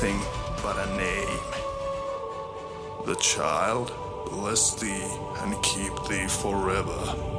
nothing but a name. The child bless thee and keep thee forever.